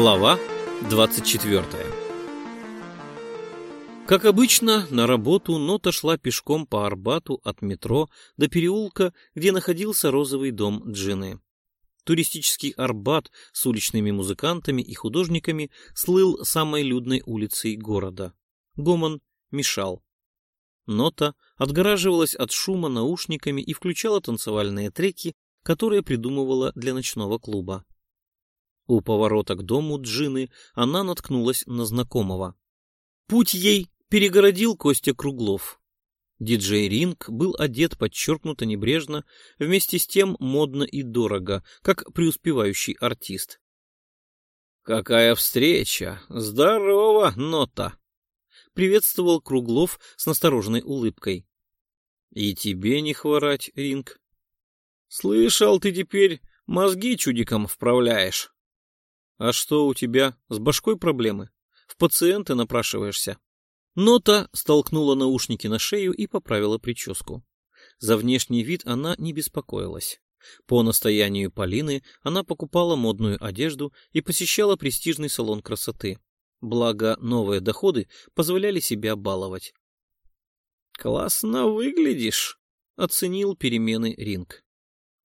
Глава 24 Как обычно, на работу Нота шла пешком по Арбату от метро до переулка, где находился розовый дом Джины. Туристический Арбат с уличными музыкантами и художниками слыл самой людной улицей города. Гомон мешал. Нота отгораживалась от шума наушниками и включала танцевальные треки, которые придумывала для ночного клуба. У поворота к дому Джины она наткнулась на знакомого. Путь ей перегородил Костя Круглов. Диджей Ринг был одет подчеркнуто небрежно, вместе с тем модно и дорого, как преуспевающий артист. «Какая встреча! Здорово, Нота!» — приветствовал Круглов с настороженной улыбкой. «И тебе не хворать, Ринг. Слышал, ты теперь мозги чудиком вправляешь». А что у тебя, с башкой проблемы? В пациенты напрашиваешься. Нота столкнула наушники на шею и поправила прическу. За внешний вид она не беспокоилась. По настоянию Полины она покупала модную одежду и посещала престижный салон красоты. Благо, новые доходы позволяли себя баловать. «Классно выглядишь», — оценил перемены Ринг.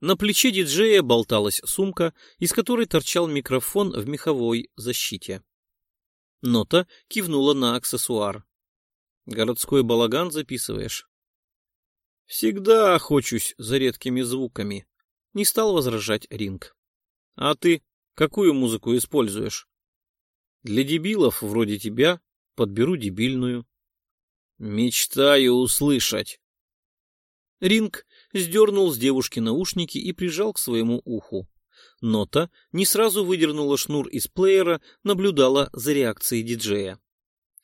На плече диджея болталась сумка, из которой торчал микрофон в меховой защите. Нота кивнула на аксессуар. «Городской балаган записываешь?» «Всегда охочусь за редкими звуками», — не стал возражать Ринг. «А ты какую музыку используешь?» «Для дебилов вроде тебя подберу дебильную». «Мечтаю услышать». Ринг сдернул с девушки наушники и прижал к своему уху. Нота не сразу выдернула шнур из плеера, наблюдала за реакцией диджея.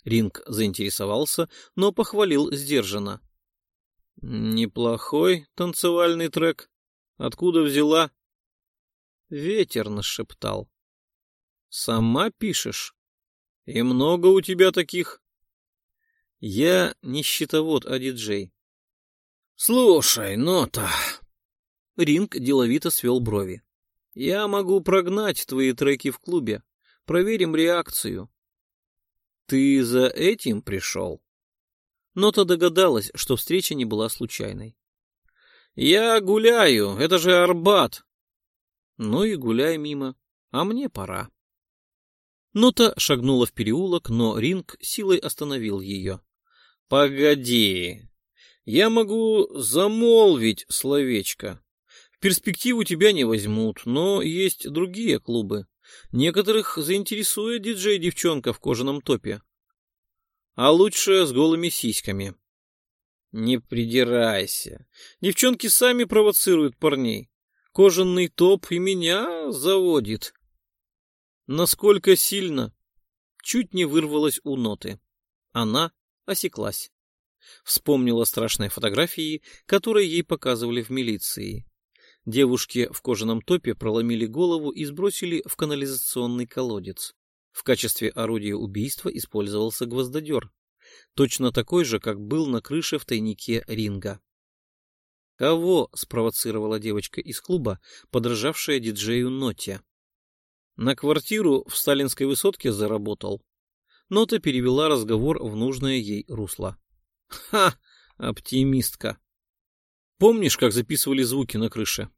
Ринг заинтересовался, но похвалил сдержанно. «Неплохой танцевальный трек. Откуда взяла?» Ветер нашептал. «Сама пишешь? И много у тебя таких?» «Я не счетовод, а диджей. «Слушай, Нота...» Ринг деловито свел брови. «Я могу прогнать твои треки в клубе. Проверим реакцию». «Ты за этим пришел?» Нота догадалась, что встреча не была случайной. «Я гуляю, это же Арбат!» «Ну и гуляй мимо, а мне пора». Нота шагнула в переулок, но Ринг силой остановил ее. «Погоди, я могу замолвить словечко. В перспективу тебя не возьмут, но есть другие клубы. Некоторых заинтересует диджей-девчонка в кожаном топе. А лучше с голыми сиськами. Не придирайся. Девчонки сами провоцируют парней. Кожаный топ и меня заводит. Насколько сильно? Чуть не вырвалась у ноты. Она осеклась. Вспомнила страшные фотографии, которые ей показывали в милиции. Девушке в кожаном топе проломили голову и сбросили в канализационный колодец. В качестве орудия убийства использовался гвоздодер, точно такой же, как был на крыше в тайнике ринга. Кого спровоцировала девочка из клуба, подражавшая диджею Ноте? На квартиру в сталинской высотке заработал. Нота перевела разговор в нужное ей русло. Ха! Оптимистка. Помнишь, как записывали звуки на крыше?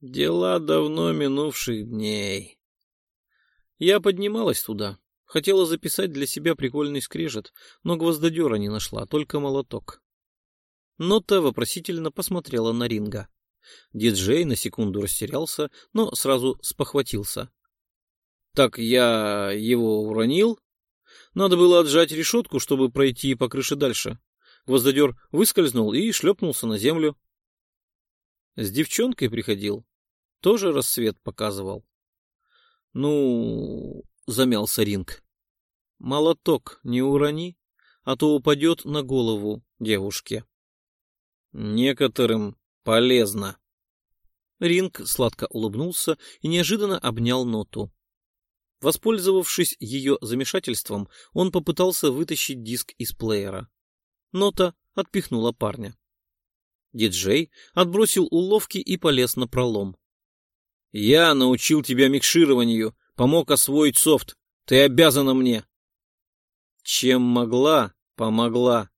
Дела давно минувших дней. Я поднималась туда. Хотела записать для себя прикольный скрежет, но гвоздодера не нашла, только молоток. Нота вопросительно посмотрела на Ринга. Диджей на секунду растерялся, но сразу спохватился. — Так я его уронил? Надо было отжать решетку, чтобы пройти по крыше дальше. Гвоздодер выскользнул и шлепнулся на землю. С девчонкой приходил. Тоже рассвет показывал. Ну, замялся Ринг. Молоток не урони, а то упадет на голову девушке. Некоторым полезно. Ринг сладко улыбнулся и неожиданно обнял Ноту. Воспользовавшись ее замешательством, он попытался вытащить диск из плеера. Нота отпихнула парня. Диджей отбросил уловки и полез на пролом. «Я научил тебя микшированию, Помог освоить софт. Ты обязана мне. Чем могла, помогла.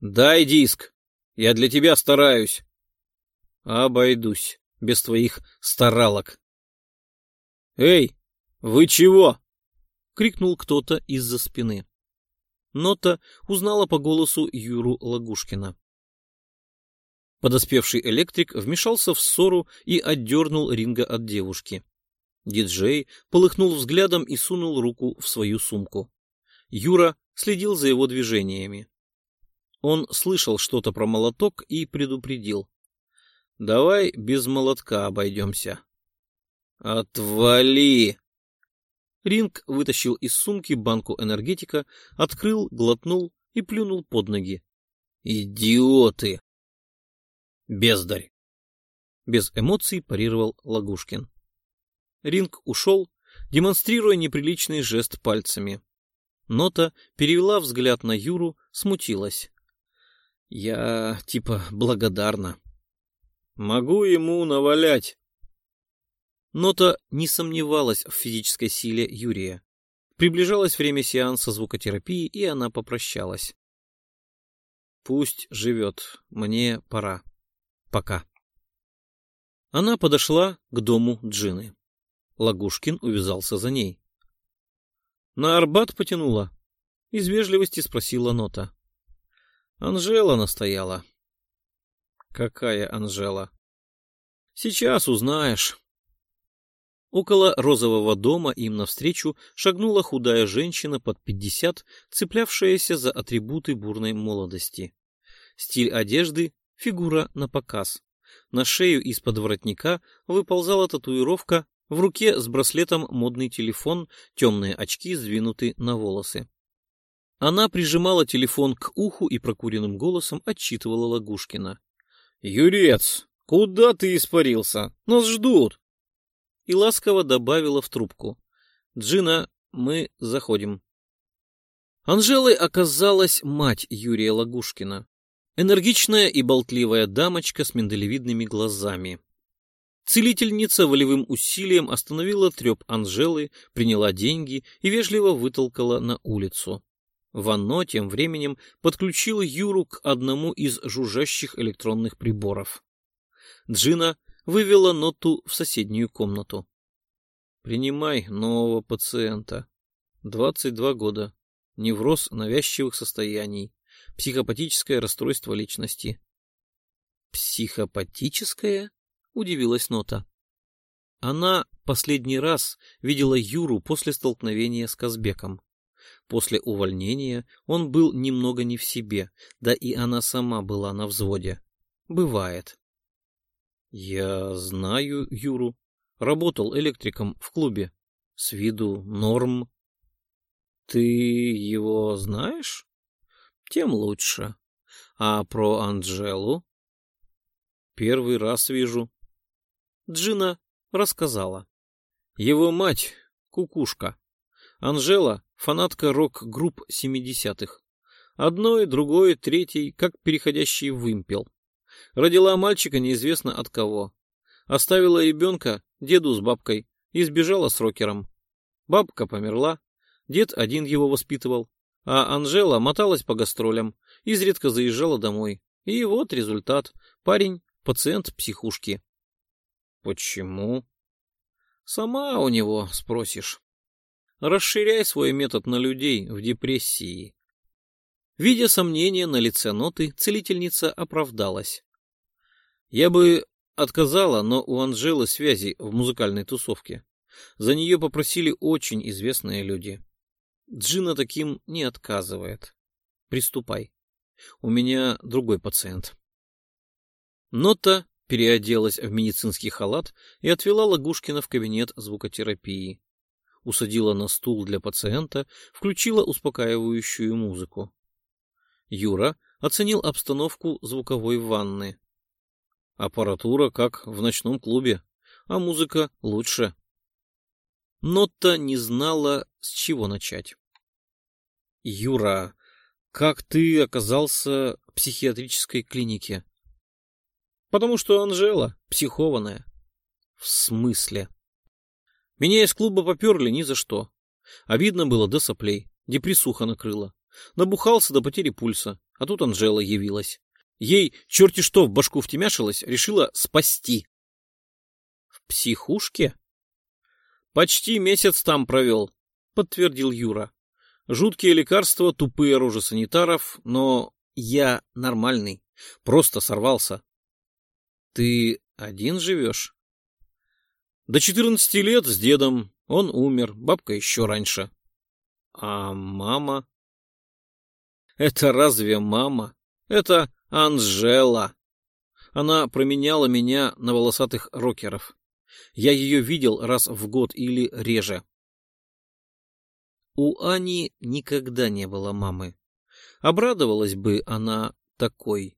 Дай диск. Я для тебя стараюсь. Обойдусь без твоих старалок. Эй, вы чего? крикнул кто-то из-за спины. Нота узнала по голосу Юру Лагушкина. Подоспевший электрик вмешался в ссору и отдернул ринга от девушки. Диджей полыхнул взглядом и сунул руку в свою сумку. Юра следил за его движениями. Он слышал что-то про молоток и предупредил. — Давай без молотка обойдемся. — Отвали! Ринг вытащил из сумки банку энергетика, открыл, глотнул и плюнул под ноги. «Идиоты!» «Бездарь!» Без эмоций парировал Лагушкин. Ринг ушел, демонстрируя неприличный жест пальцами. Нота перевела взгляд на Юру, смутилась. «Я, типа, благодарна». «Могу ему навалять», Нота не сомневалась в физической силе Юрия. Приближалось время сеанса звукотерапии, и она попрощалась. «Пусть живет. Мне пора. Пока». Она подошла к дому Джины. Лагушкин увязался за ней. «На Арбат потянула?» — из вежливости спросила Нота. «Анжела настояла». «Какая Анжела?» «Сейчас узнаешь». Около розового дома им навстречу шагнула худая женщина под пятьдесят, цеплявшаяся за атрибуты бурной молодости. Стиль одежды — фигура на показ. На шею из-под воротника выползала татуировка, в руке с браслетом модный телефон, темные очки сдвинуты на волосы. Она прижимала телефон к уху и прокуренным голосом отчитывала Лагушкина. — Юрец, куда ты испарился? Нас ждут и ласково добавила в трубку. «Джина, мы заходим». Анжелой оказалась мать Юрия Лагушкина. Энергичная и болтливая дамочка с миндалевидными глазами. Целительница волевым усилием остановила треп Анжелы, приняла деньги и вежливо вытолкала на улицу. Ванно тем временем подключил Юру к одному из жужжащих электронных приборов. Джина вывела ноту в соседнюю комнату. «Принимай нового пациента. 22 года. Невроз навязчивых состояний. Психопатическое расстройство личности». «Психопатическое?» — удивилась Нота. Она последний раз видела Юру после столкновения с Казбеком. После увольнения он был немного не в себе, да и она сама была на взводе. Бывает. Я знаю Юру. Работал электриком в клубе. С виду норм. Ты его знаешь? Тем лучше. А про Анджелу? Первый раз вижу. Джина рассказала. Его мать — кукушка. Анжела — фанатка рок-групп семидесятых. Одной, другой, третий, как переходящий вымпел. Родила мальчика неизвестно от кого. Оставила ребенка деду с бабкой и сбежала с рокером. Бабка померла, дед один его воспитывал, а Анжела моталась по гастролям, изредка заезжала домой. И вот результат. Парень — пациент психушки. Почему? Сама у него спросишь. Расширяй свой метод на людей в депрессии. Видя сомнения на лице ноты, целительница оправдалась. Я бы отказала, но у Анжелы связи в музыкальной тусовке. За нее попросили очень известные люди. Джина таким не отказывает. Приступай. У меня другой пациент. Нота переоделась в медицинский халат и отвела Лагушкина в кабинет звукотерапии. Усадила на стул для пациента, включила успокаивающую музыку. Юра оценил обстановку звуковой ванны. Аппаратура как в ночном клубе, а музыка лучше. Нотта не знала, с чего начать. «Юра, как ты оказался в психиатрической клинике?» «Потому что Анжела психованная». «В смысле?» Меня из клуба поперли ни за что. Обидно было до соплей, депрессуха накрыла. Набухался до потери пульса, а тут Анжела явилась. Ей черти что в башку втемяшилось, решила спасти. В психушке? Почти месяц там провел, подтвердил Юра. Жуткие лекарства, тупые рожи санитаров, но я нормальный, просто сорвался. Ты один живешь? До четырнадцати лет с дедом. Он умер, бабка еще раньше. А мама? Это разве мама? Это Анжела. Она променяла меня на волосатых рокеров. Я ее видел раз в год или реже. У Ани никогда не было мамы. Обрадовалась бы она такой.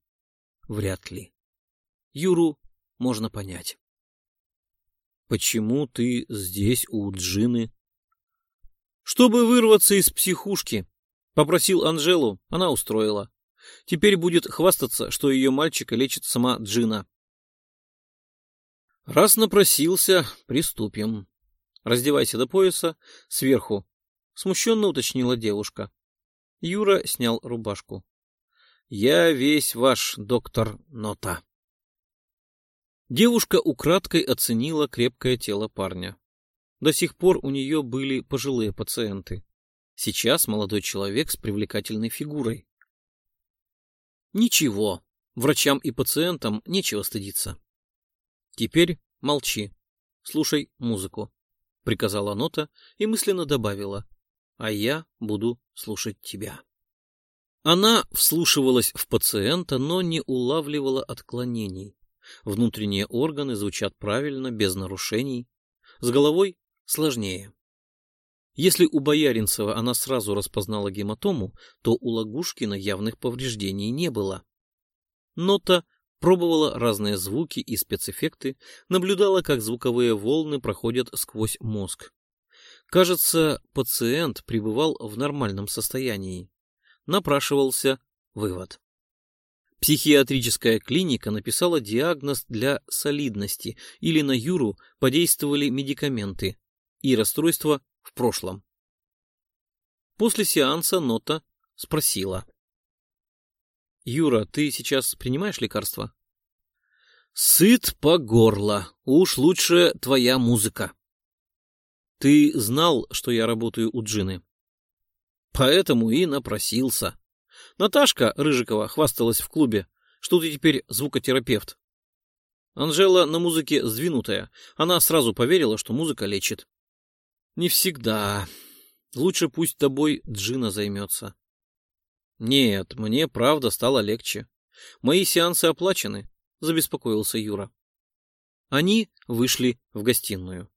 Вряд ли. Юру можно понять. Почему ты здесь у Джины? Чтобы вырваться из психушки. Попросил Анжелу, она устроила. Теперь будет хвастаться, что ее мальчика лечит сама Джина. Раз напросился, приступим. Раздевайся до пояса, сверху. Смущенно уточнила девушка. Юра снял рубашку. Я весь ваш доктор Нота. Девушка украдкой оценила крепкое тело парня. До сих пор у нее были пожилые пациенты. Сейчас молодой человек с привлекательной фигурой. Ничего, врачам и пациентам нечего стыдиться. Теперь молчи, слушай музыку, приказала Нота и мысленно добавила, а я буду слушать тебя. Она вслушивалась в пациента, но не улавливала отклонений. Внутренние органы звучат правильно, без нарушений. С головой сложнее. Если у Бояринцева она сразу распознала гематому, то у Лагушкина явных повреждений не было. Нота пробовала разные звуки и спецэффекты, наблюдала, как звуковые волны проходят сквозь мозг. Кажется, пациент пребывал в нормальном состоянии. Напрашивался вывод. Психиатрическая клиника написала диагноз для солидности или на Юру подействовали медикаменты и расстройство в прошлом. После сеанса Нота спросила. «Юра, ты сейчас принимаешь лекарства?» «Сыт по горло. Уж лучше твоя музыка». «Ты знал, что я работаю у Джины?» «Поэтому и напросился», Наташка Рыжикова хвасталась в клубе, что ты теперь звукотерапевт. Анжела на музыке сдвинутая. Она сразу поверила, что музыка лечит. Не всегда. Лучше пусть тобой Джина займется. Нет, мне правда стало легче. Мои сеансы оплачены, забеспокоился Юра. Они вышли в гостиную.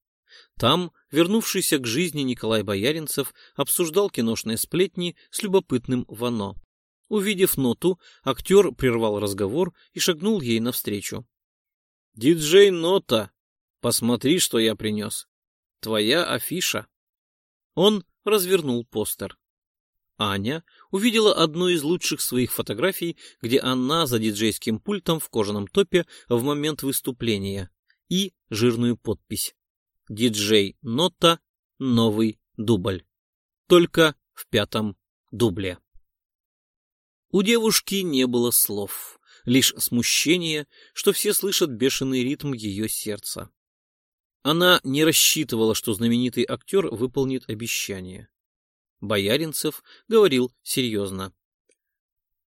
Там вернувшийся к жизни Николай Бояринцев обсуждал киношные сплетни с любопытным Вано. Увидев ноту, актер прервал разговор и шагнул ей навстречу. «Диджей Нота, посмотри, что я принес. Твоя афиша». Он развернул постер. Аня увидела одну из лучших своих фотографий, где она за диджейским пультом в кожаном топе в момент выступления и жирную подпись. Диджей Нота, новый дубль. Только в пятом дубле. У девушки не было слов, лишь смущение, что все слышат бешеный ритм ее сердца. Она не рассчитывала, что знаменитый актер выполнит обещание. Бояринцев говорил серьезно.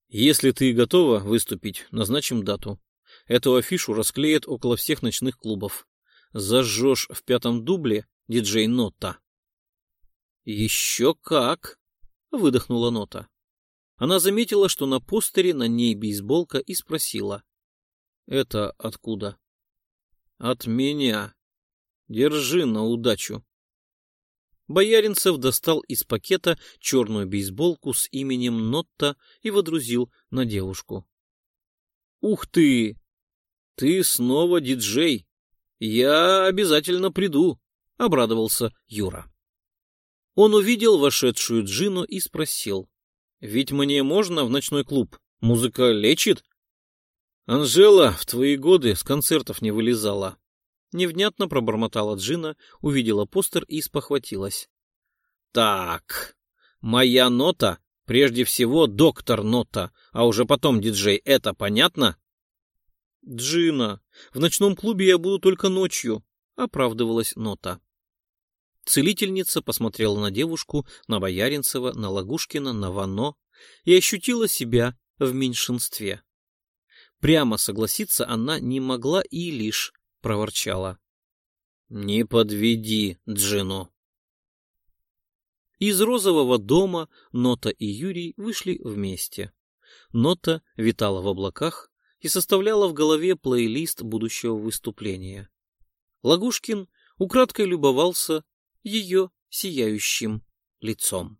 «Если ты готова выступить, назначим дату. Эту афишу расклеят около всех ночных клубов. Зажжешь в пятом дубле диджей Нота». «Еще как!» — выдохнула Нота. Она заметила, что на постере на ней бейсболка и спросила. «Это откуда?» «От меня. Держи на удачу». Бояринцев достал из пакета черную бейсболку с именем Нотта и водрузил на девушку. «Ух ты! Ты снова диджей! Я обязательно приду!» — обрадовался Юра. Он увидел вошедшую Джину и спросил. Ведь мне можно в ночной клуб. Музыка лечит. Анжела в твои годы с концертов не вылезала. Невнятно пробормотала Джина, увидела постер и спохватилась. Так, моя нота, прежде всего доктор нота, а уже потом диджей, это понятно? Джина, в ночном клубе я буду только ночью, оправдывалась нота. Целительница посмотрела на девушку, на Бояринцева, на Лагушкина, на Вано и ощутила себя в меньшинстве. Прямо согласиться она не могла и лишь проворчала. «Не подведи Джину». Из розового дома Нота и Юрий вышли вместе. Нота витала в облаках и составляла в голове плейлист будущего выступления. Лагушкин украдкой любовался ее сияющим лицом.